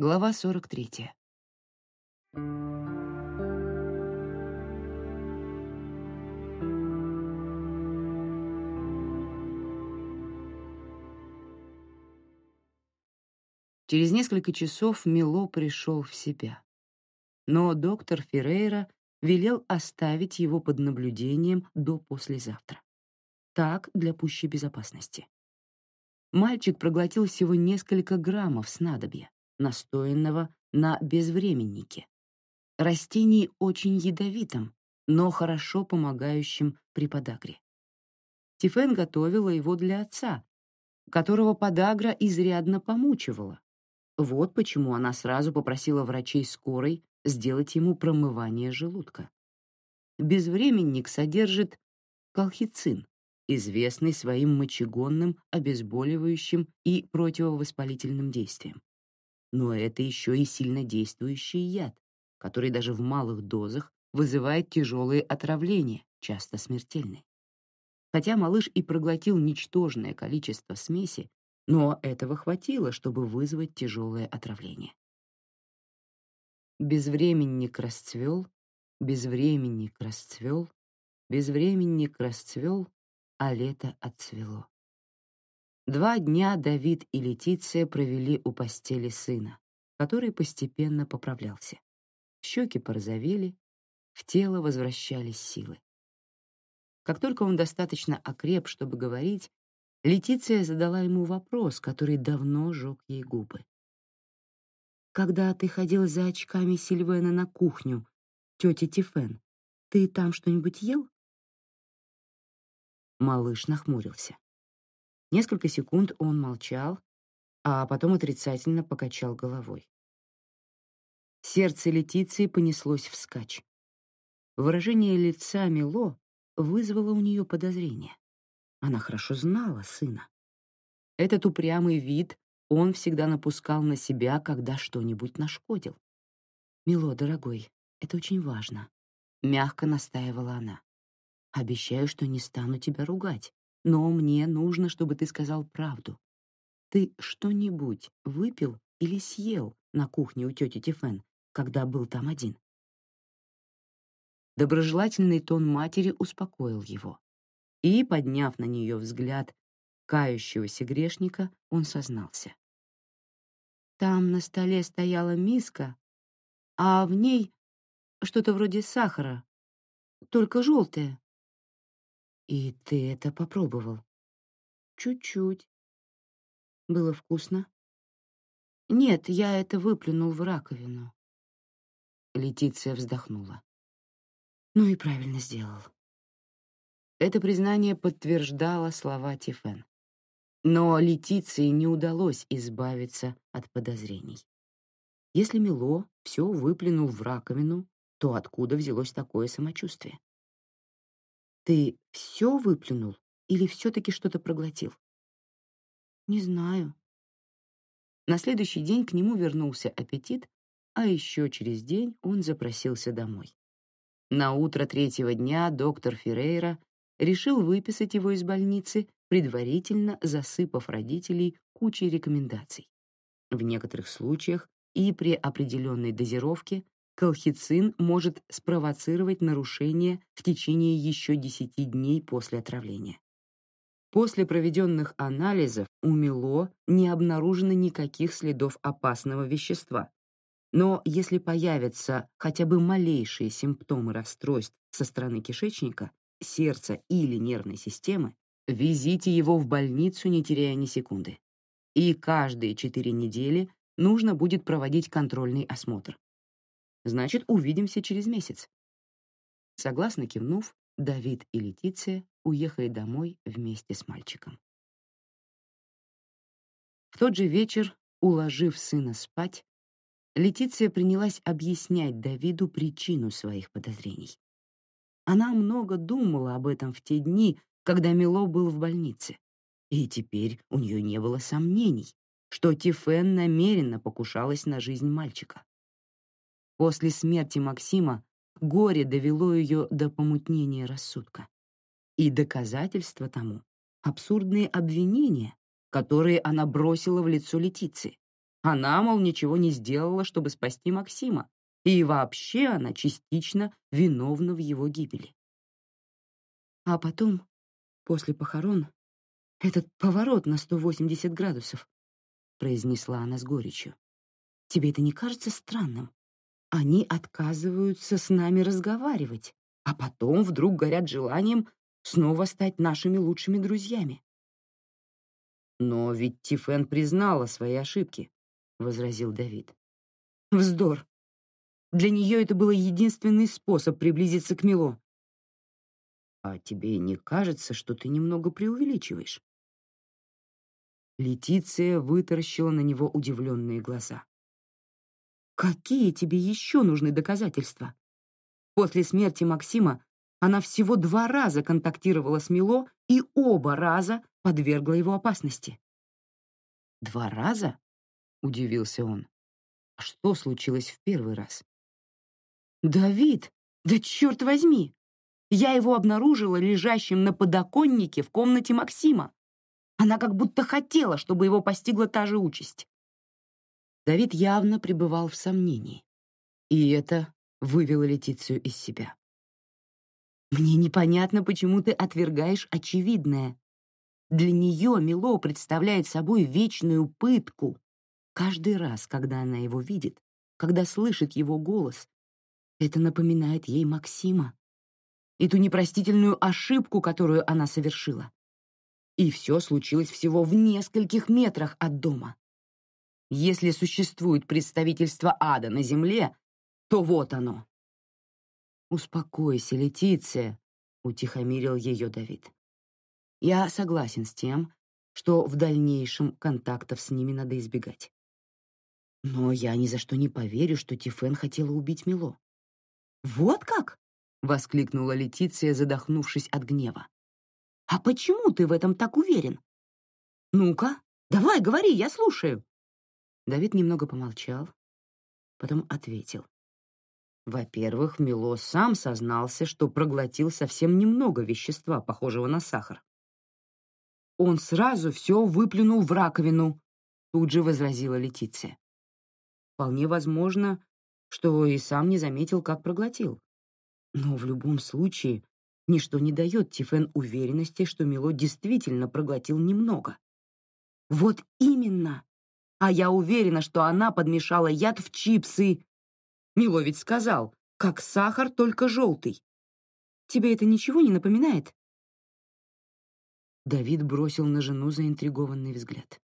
Глава 43. Через несколько часов Мило пришел в себя. Но доктор Феррейра велел оставить его под наблюдением до послезавтра. Так, для пущей безопасности. Мальчик проглотил всего несколько граммов снадобья, настоянного на безвременнике. Растении очень ядовитом, но хорошо помогающим при подагре. Тифен готовила его для отца, которого подагра изрядно помучивала. Вот почему она сразу попросила врачей скорой сделать ему промывание желудка. Безвременник содержит колхицин, известный своим мочегонным, обезболивающим и противовоспалительным действием. Но это еще и сильнодействующий яд, который даже в малых дозах вызывает тяжелые отравления, часто смертельные. Хотя малыш и проглотил ничтожное количество смеси, но этого хватило, чтобы вызвать тяжелое отравление. Безвременник расцвел, безвременник расцвел, безвременник расцвел, а лето отцвело. Два дня Давид и Летиция провели у постели сына, который постепенно поправлялся. Щеки порозовели, в тело возвращались силы. Как только он достаточно окреп, чтобы говорить, Летиция задала ему вопрос, который давно жег ей губы. «Когда ты ходил за очками Сильвена на кухню, тетя Тифен, ты там что-нибудь ел?» Малыш нахмурился. Несколько секунд он молчал, а потом отрицательно покачал головой. Сердце Летиции понеслось вскачь. Выражение лица Мило вызвало у нее подозрение. Она хорошо знала сына. Этот упрямый вид он всегда напускал на себя, когда что-нибудь нашкодил. «Мило, дорогой, это очень важно», — мягко настаивала она. «Обещаю, что не стану тебя ругать. Но мне нужно, чтобы ты сказал правду. Ты что-нибудь выпил или съел на кухне у тети Тифен, когда был там один?» Доброжелательный тон матери успокоил его. И, подняв на нее взгляд кающегося грешника, он сознался. Там на столе стояла миска, а в ней что-то вроде сахара, только желтое. И ты это попробовал? Чуть-чуть. Было вкусно? Нет, я это выплюнул в раковину. Летиция вздохнула. Ну и правильно сделал. Это признание подтверждало слова Тифен. Но Летиции не удалось избавиться от подозрений. Если Мило все выплюнул в раковину, то откуда взялось такое самочувствие? Ты все выплюнул или все-таки что-то проглотил? Не знаю. На следующий день к нему вернулся аппетит, а еще через день он запросился домой. На утро третьего дня доктор Феррейра решил выписать его из больницы, предварительно засыпав родителей кучей рекомендаций. В некоторых случаях и при определенной дозировке колхицин может спровоцировать нарушение в течение еще 10 дней после отравления. После проведенных анализов у Мило не обнаружено никаких следов опасного вещества. Но если появятся хотя бы малейшие симптомы расстройств со стороны кишечника, сердца или нервной системы, везите его в больницу, не теряя ни секунды. И каждые 4 недели нужно будет проводить контрольный осмотр. Значит, увидимся через месяц. Согласно кивнув, Давид и Летиция уехали домой вместе с мальчиком. В тот же вечер, уложив сына спать, Летиция принялась объяснять Давиду причину своих подозрений. Она много думала об этом в те дни, когда Мило был в больнице. И теперь у нее не было сомнений, что Тифен намеренно покушалась на жизнь мальчика. После смерти Максима горе довело ее до помутнения рассудка. И доказательство тому — абсурдные обвинения, которые она бросила в лицо Летиции. Она, мол, ничего не сделала, чтобы спасти Максима, и вообще она частично виновна в его гибели. А потом, после похорон, этот поворот на 180 градусов, произнесла она с горечью. Тебе это не кажется странным? Они отказываются с нами разговаривать, а потом вдруг горят желанием снова стать нашими лучшими друзьями. Но ведь Тифен признала свои ошибки, возразил Давид. Вздор. Для нее это был единственный способ приблизиться к Мило. А тебе не кажется, что ты немного преувеличиваешь? Летиция вытаращила на него удивленные глаза. Какие тебе еще нужны доказательства? После смерти Максима она всего два раза контактировала с Мило и оба раза подвергла его опасности. Два раза? удивился он. А что случилось в первый раз? Давид, да черт возьми! Я его обнаружила лежащим на подоконнике в комнате Максима. Она как будто хотела, чтобы его постигла та же участь. Давид явно пребывал в сомнении. И это вывело Летицию из себя. «Мне непонятно, почему ты отвергаешь очевидное. Для нее Мило представляет собой вечную пытку. Каждый раз, когда она его видит, когда слышит его голос, это напоминает ей Максима и ту непростительную ошибку, которую она совершила. И все случилось всего в нескольких метрах от дома. Если существует представительство ада на земле, то вот оно. Успокойся, Летиция, утихомирил ее Давид. Я согласен с тем, что в дальнейшем контактов с ними надо избегать. Но я ни за что не поверю, что Тифен хотела убить Мило. Вот как? воскликнула Летиция, задохнувшись от гнева. А почему ты в этом так уверен? Ну-ка, давай, говори, я слушаю. Давид немного помолчал, потом ответил. Во-первых, Мило сам сознался, что проглотил совсем немного вещества, похожего на сахар. Он сразу все выплюнул в раковину, тут же возразила Летиция. Вполне возможно, что и сам не заметил, как проглотил. Но в любом случае ничто не дает Тифен уверенности, что Мило действительно проглотил немного. Вот именно. А я уверена, что она подмешала яд в чипсы. Мило ведь сказал, как сахар, только желтый. Тебе это ничего не напоминает? Давид бросил на жену заинтригованный взгляд.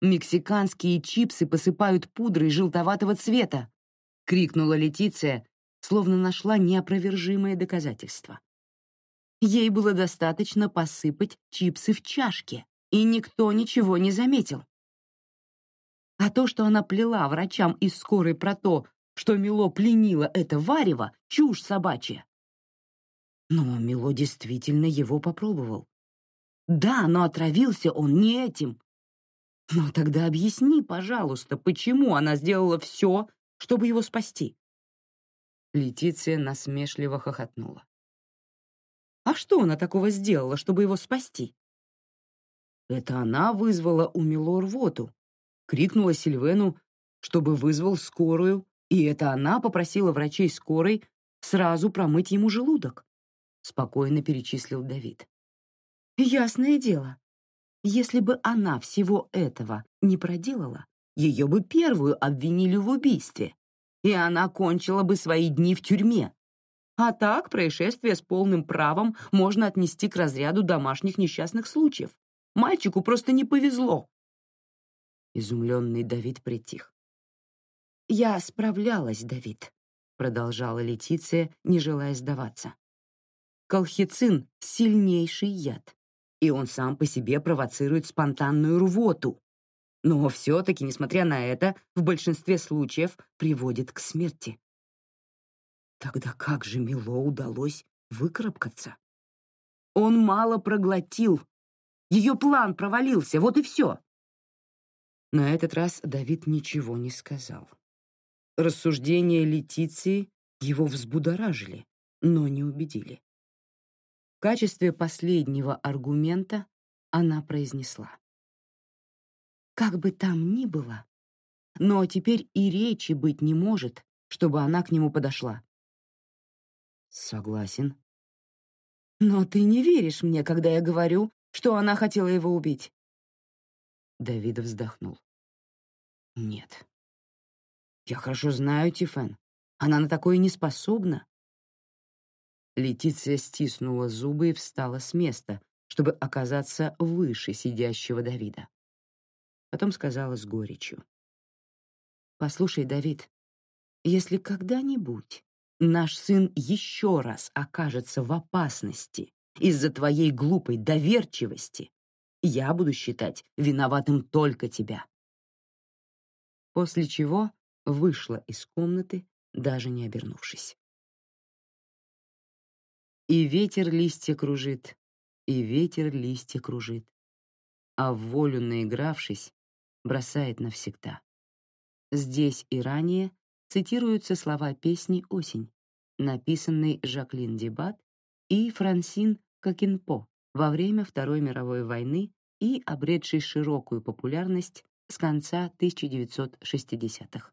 «Мексиканские чипсы посыпают пудрой желтоватого цвета!» — крикнула Летиция, словно нашла неопровержимое доказательство. Ей было достаточно посыпать чипсы в чашке, и никто ничего не заметил. А то, что она плела врачам из скорой про то, что Мило пленила это варево, чушь собачья. Но Мило действительно его попробовал. Да, но отравился он не этим. Но тогда объясни, пожалуйста, почему она сделала все, чтобы его спасти. Летиция насмешливо хохотнула. А что она такого сделала, чтобы его спасти? Это она вызвала у Мило рвоту, крикнула Сильвену, чтобы вызвал скорую, и это она попросила врачей скорой сразу промыть ему желудок, спокойно перечислил Давид. Ясное дело, если бы она всего этого не проделала, ее бы первую обвинили в убийстве, и она кончила бы свои дни в тюрьме. А так происшествие с полным правом можно отнести к разряду домашних несчастных случаев. Мальчику просто не повезло. Изумленный Давид притих. «Я справлялась, Давид», — продолжала Летиция, не желая сдаваться. «Колхицин — сильнейший яд, и он сам по себе провоцирует спонтанную рвоту. Но все-таки, несмотря на это, в большинстве случаев приводит к смерти». Тогда как же Мило удалось выкарабкаться? Он мало проглотил. Ее план провалился, вот и все. На этот раз Давид ничего не сказал. Рассуждения Летиции его взбудоражили, но не убедили. В качестве последнего аргумента она произнесла. «Как бы там ни было, но теперь и речи быть не может, чтобы она к нему подошла. Согласен. Но ты не веришь мне, когда я говорю, что она хотела его убить. Давид вздохнул. Нет. Я хорошо знаю Тифен. Она на такое не способна. Летиция стиснула зубы и встала с места, чтобы оказаться выше сидящего Давида. Потом сказала с горечью. «Послушай, Давид, если когда-нибудь наш сын еще раз окажется в опасности из-за твоей глупой доверчивости, я буду считать виноватым только тебя». После чего вышла из комнаты, даже не обернувшись. И ветер листья кружит, и ветер листья кружит, а в волю наигравшись, бросает навсегда. Здесь и ранее цитируются слова песни «Осень», написанной Жаклин Дебат и Франсин Кокинпо во время Второй мировой войны и обретшей широкую популярность с конца 1960-х.